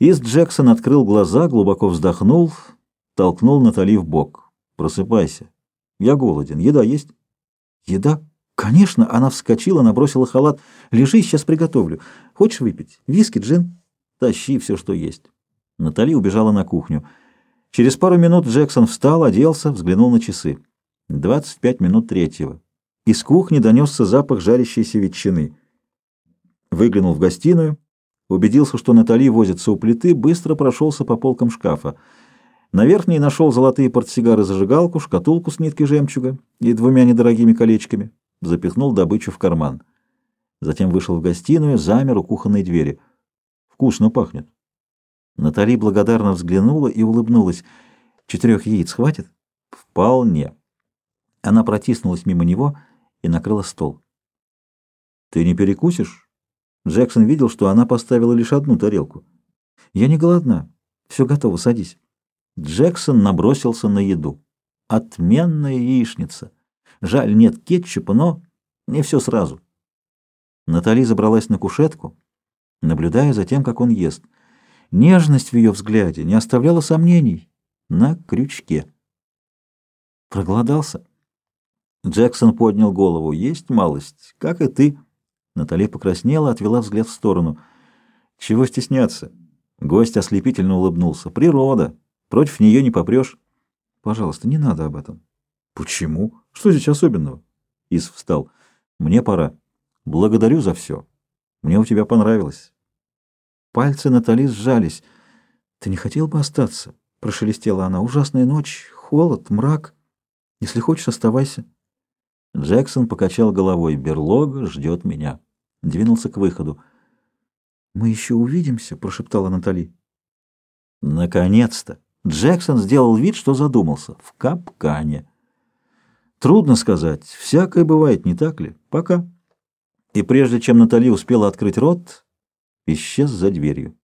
Ист Джексон открыл глаза, глубоко вздохнул, толкнул Натали в бок. «Просыпайся. Я голоден. Еда есть?» «Еда? Конечно!» Она вскочила, набросила халат. «Лежи, сейчас приготовлю. Хочешь выпить? Виски, джин?» «Тащи все, что есть». Натали убежала на кухню. Через пару минут Джексон встал, оделся, взглянул на часы. Двадцать пять минут третьего. Из кухни донесся запах жарящейся ветчины. Выглянул в гостиную, убедился, что Натали возится у плиты, быстро прошелся по полкам шкафа. На верхней нашел золотые портсигары-зажигалку, шкатулку с ниткой жемчуга и двумя недорогими колечками. Запихнул добычу в карман. Затем вышел в гостиную, замер у кухонной двери. Вкусно пахнет. Натали благодарно взглянула и улыбнулась. Четырех яиц хватит? Вполне. Она протиснулась мимо него и накрыла стол. Ты не перекусишь? Джексон видел, что она поставила лишь одну тарелку. Я не голодна. Все готово, садись. Джексон набросился на еду. Отменная яичница. Жаль, нет кетчупа, но не все сразу. Натали забралась на кушетку, наблюдая за тем, как он ест. Нежность в ее взгляде не оставляла сомнений. На крючке. Проголодался? Джексон поднял голову. Есть малость, как и ты. Натали покраснела, отвела взгляд в сторону. Чего стесняться? Гость ослепительно улыбнулся. Природа. Против нее не попрешь. Пожалуйста, не надо об этом. Почему? Что здесь особенного? Ис встал. Мне пора. Благодарю за все. Мне у тебя понравилось. Пальцы Натали сжались. Ты не хотел бы остаться? Прошелестела она. Ужасная ночь, холод, мрак. Если хочешь, оставайся. Джексон покачал головой. Берлога ждет меня. Двинулся к выходу. «Мы еще увидимся», — прошептала Натали. Наконец-то! Джексон сделал вид, что задумался. В капкане. Трудно сказать. Всякое бывает, не так ли? Пока. И прежде чем Натали успела открыть рот, исчез за дверью.